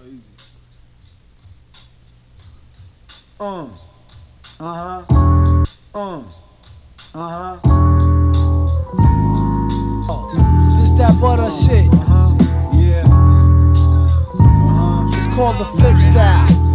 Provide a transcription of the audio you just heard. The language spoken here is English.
Crazy. Uh. Uh-huh. Uh huh. Uh. Uh huh. Oh, this that butter shit. Uh huh. Yeah. Uh huh. It's called the flip style.